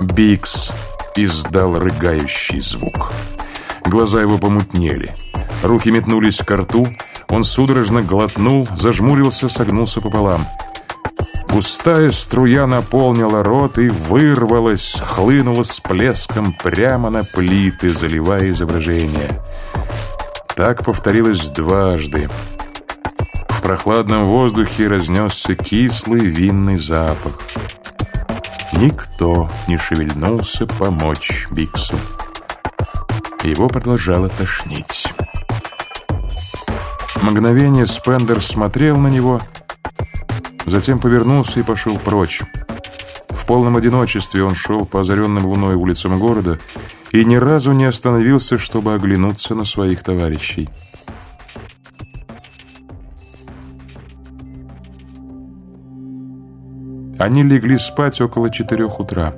Бикс издал рыгающий звук. Глаза его помутнели. Руки метнулись к рту. Он судорожно глотнул, зажмурился, согнулся пополам. Густая струя наполнила рот и вырвалась, хлынула с плеском прямо на плиты, заливая изображение. Так повторилось дважды. В прохладном воздухе разнесся кислый винный запах. Никто не шевельнулся помочь Биксу. Его продолжало тошнить. Мгновение Спендер смотрел на него, затем повернулся и пошел прочь. В полном одиночестве он шел по озаренным луной улицам города и ни разу не остановился, чтобы оглянуться на своих товарищей. Они легли спать около четырех утра.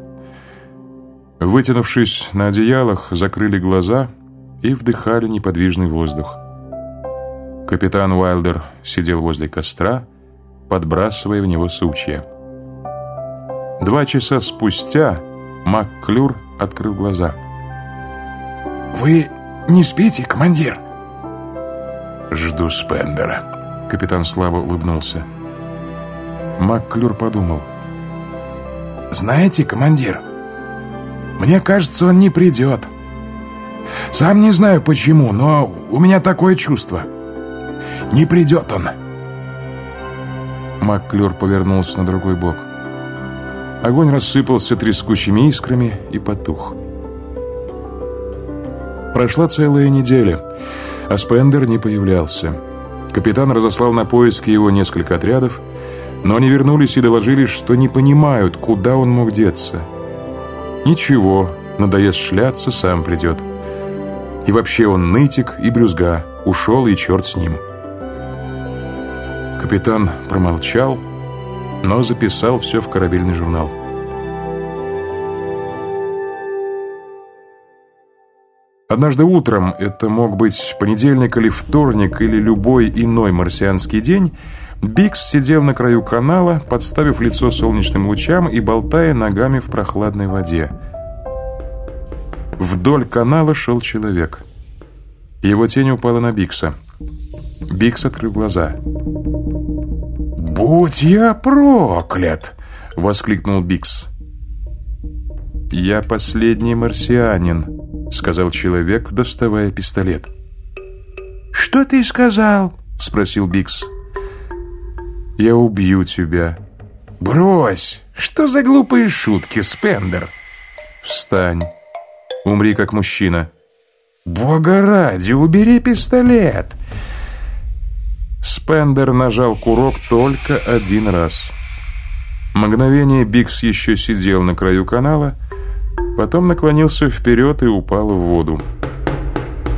Вытянувшись на одеялах, закрыли глаза и вдыхали неподвижный воздух. Капитан Уайлдер сидел возле костра, подбрасывая в него сучья. Два часа спустя МакКлюр открыл глаза. «Вы не спите, командир?» «Жду Спендера», — капитан слабо улыбнулся. МакКлюр подумал. «Знаете, командир, мне кажется, он не придет. Сам не знаю почему, но у меня такое чувство. Не придет он». МакКлюр повернулся на другой бок. Огонь рассыпался трескучими искрами и потух. Прошла целая неделя, а Спендер не появлялся. Капитан разослал на поиски его несколько отрядов, но они вернулись и доложили, что не понимают, куда он мог деться. Ничего, надоест шляться, сам придет. И вообще он нытик и брюзга, ушел и черт с ним. Капитан промолчал, но записал все в корабельный журнал. Однажды утром, это мог быть понедельник или вторник, или любой иной марсианский день, Бикс сидел на краю канала, подставив лицо солнечным лучам и болтая ногами в прохладной воде. Вдоль канала шел человек. Его тень упала на Бикса. Бикс открыл глаза. «Будь я проклят!» — воскликнул Бикс. «Я последний марсианин», — сказал человек, доставая пистолет. «Что ты сказал?» — спросил Бикс. «Я убью тебя». «Брось! Что за глупые шутки, Спендер?» «Встань. Умри как мужчина». «Бога ради, убери пистолет!» Спендер нажал курок только один раз. Мгновение Бикс еще сидел на краю канала, потом наклонился вперед и упал в воду.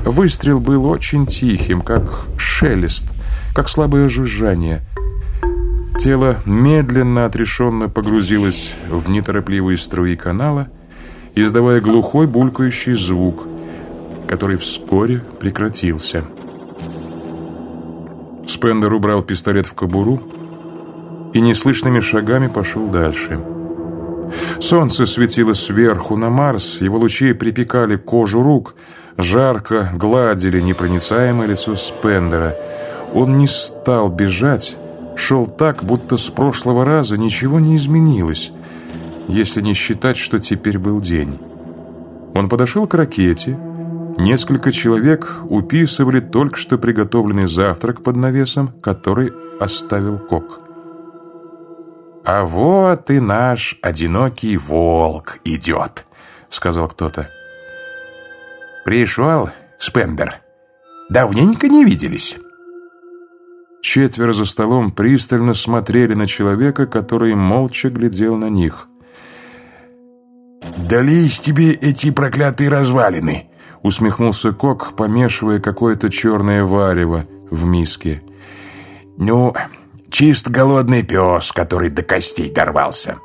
Выстрел был очень тихим, как шелест, как слабое жужжание. Тело медленно, отрешенно погрузилось в неторопливые струи канала, издавая глухой булькающий звук, который вскоре прекратился. Спендер убрал пистолет в кобуру и неслышными шагами пошел дальше. Солнце светило сверху на Марс, его лучи припекали кожу рук, жарко гладили непроницаемое лицо Спендера. Он не стал бежать, шел так, будто с прошлого раза ничего не изменилось, если не считать, что теперь был день. Он подошел к ракете, Несколько человек уписывали только что приготовленный завтрак под навесом, который оставил Кок. «А вот и наш одинокий волк идет», — сказал кто-то. «Пришел, Спендер. Давненько не виделись». Четверо за столом пристально смотрели на человека, который молча глядел на них. «Дались тебе эти проклятые развалины!» усмехнулся Кок, помешивая какое-то черное варево в миске. «Ну, чист голодный пес, который до костей дорвался».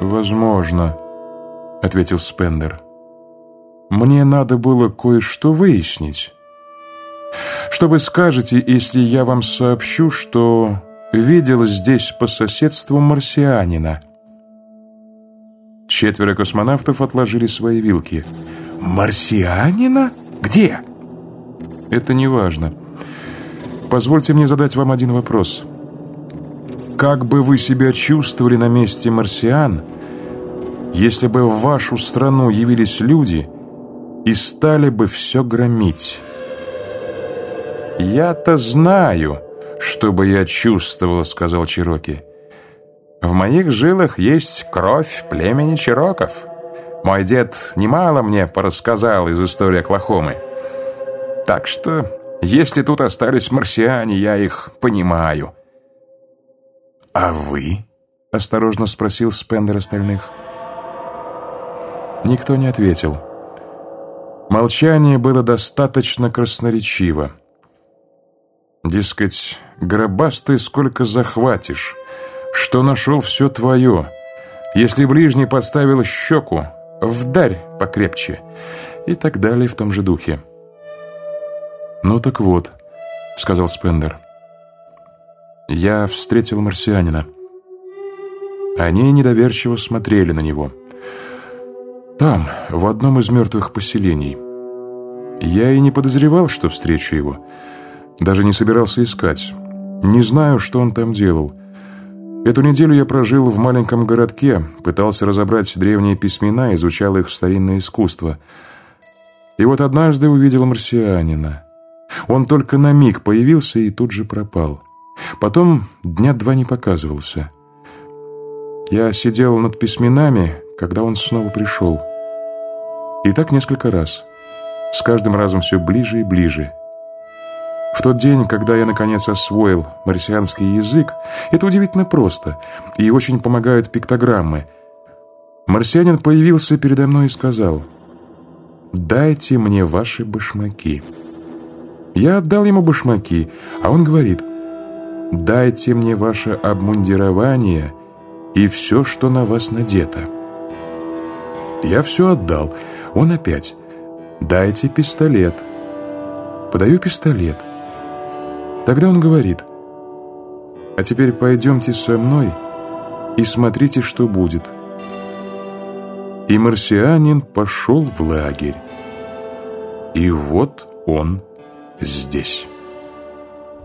«Возможно», — ответил Спендер. «Мне надо было кое-что выяснить. Что вы скажете, если я вам сообщу, что видел здесь по соседству марсианина?» Четверо космонавтов отложили свои вилки. «Марсианина? Где?» «Это не важно. Позвольте мне задать вам один вопрос. Как бы вы себя чувствовали на месте марсиан, если бы в вашу страну явились люди и стали бы все громить?» «Я-то знаю, что бы я чувствовал», — сказал Чироки. В моих жилах есть кровь племени Чироков. Мой дед немало мне порассказал из истории Оклахомы. Так что, если тут остались марсиане, я их понимаю. «А вы?» — осторожно спросил Спендер остальных. Никто не ответил. Молчание было достаточно красноречиво. Дескать, гробастый сколько захватишь, что нашел все твое. Если ближний подставил щеку, вдарь покрепче. И так далее в том же духе. «Ну так вот», — сказал Спендер. «Я встретил марсианина». Они недоверчиво смотрели на него. Там, в одном из мертвых поселений. Я и не подозревал, что встречу его. Даже не собирался искать. Не знаю, что он там делал. Эту неделю я прожил в маленьком городке, пытался разобрать древние письмена, изучал их старинное искусство. И вот однажды увидел марсианина. Он только на миг появился и тут же пропал. Потом дня два не показывался. Я сидел над письменами, когда он снова пришел. И так несколько раз. С каждым разом все ближе и ближе – в тот день, когда я наконец освоил марсианский язык, это удивительно просто, и очень помогают пиктограммы. Марсианин появился передо мной и сказал «Дайте мне ваши башмаки». Я отдал ему башмаки, а он говорит «Дайте мне ваше обмундирование и все, что на вас надето». Я все отдал. Он опять «Дайте пистолет». Подаю пистолет. Тогда он говорит, «А теперь пойдемте со мной и смотрите, что будет». И марсианин пошел в лагерь. И вот он здесь.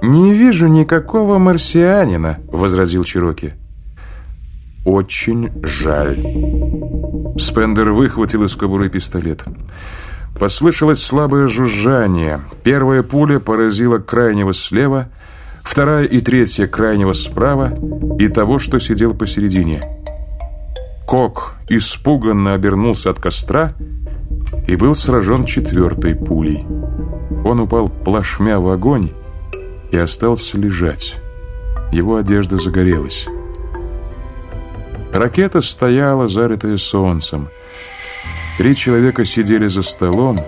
«Не вижу никакого марсианина», — возразил Чироки. «Очень жаль». Спендер выхватил из кобуры пистолет. Послышалось слабое жужжание. Первая пуля поразила крайнего слева, вторая и третья крайнего справа и того, что сидел посередине. Кок испуганно обернулся от костра и был сражен четвертой пулей. Он упал плашмя в огонь и остался лежать. Его одежда загорелась. Ракета стояла, заритая солнцем. Три человека сидели за столом,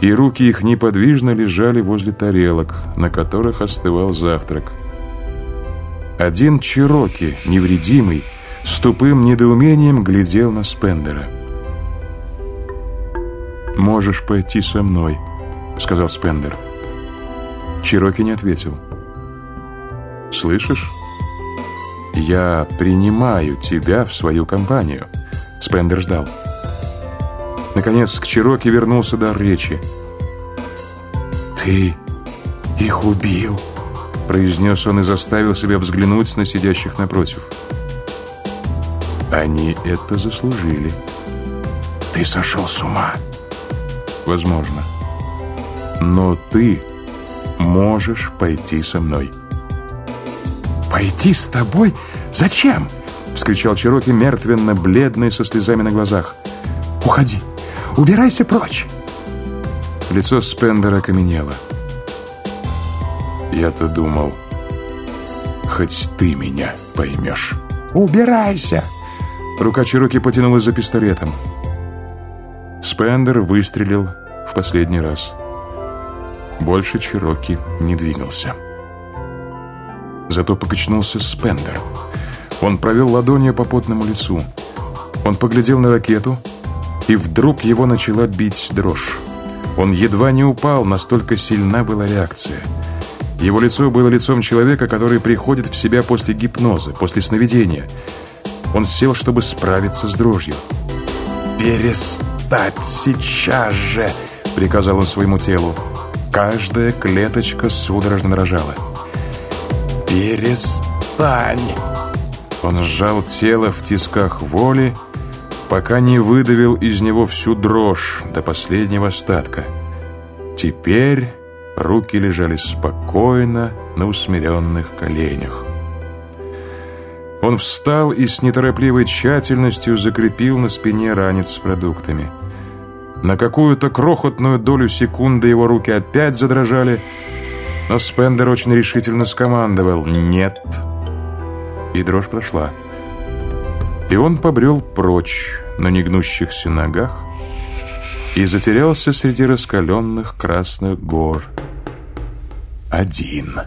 и руки их неподвижно лежали возле тарелок, на которых остывал завтрак. Один Чироки, невредимый, с тупым недоумением глядел на Спендера. «Можешь пойти со мной», — сказал Спендер. Чироки не ответил. «Слышишь? Я принимаю тебя в свою компанию», — Спендер ждал. «Спендер» Наконец к Чироке вернулся дар речи. «Ты их убил?» произнес он и заставил себя взглянуть на сидящих напротив. Они это заслужили. Ты сошел с ума. Возможно. Но ты можешь пойти со мной. Пойти с тобой? Зачем? Вскричал Чироки мертвенно, бледный, со слезами на глазах. Уходи. Убирайся прочь!» Лицо Спендера окаменело. «Я-то думал, хоть ты меня поймешь». «Убирайся!» Рука Чироки потянулась за пистолетом. Спендер выстрелил в последний раз. Больше Чироки не двигался. Зато покачнулся Спендер. Он провел ладонью по потному лицу. Он поглядел на ракету — и вдруг его начала бить дрожь. Он едва не упал, настолько сильна была реакция. Его лицо было лицом человека, который приходит в себя после гипноза, после сновидения. Он сел, чтобы справиться с дрожью. «Перестать сейчас же!» — приказал он своему телу. Каждая клеточка судорожно дрожала. «Перестань!» Он сжал тело в тисках воли, пока не выдавил из него всю дрожь до последнего остатка. Теперь руки лежали спокойно на усмиренных коленях. Он встал и с неторопливой тщательностью закрепил на спине ранец с продуктами – на какую-то крохотную долю секунды его руки опять задрожали, но Спендер очень решительно скомандовал «Нет». И дрожь прошла. И он побрел прочь на негнущихся ногах и затерялся среди раскаленных красных гор. Один.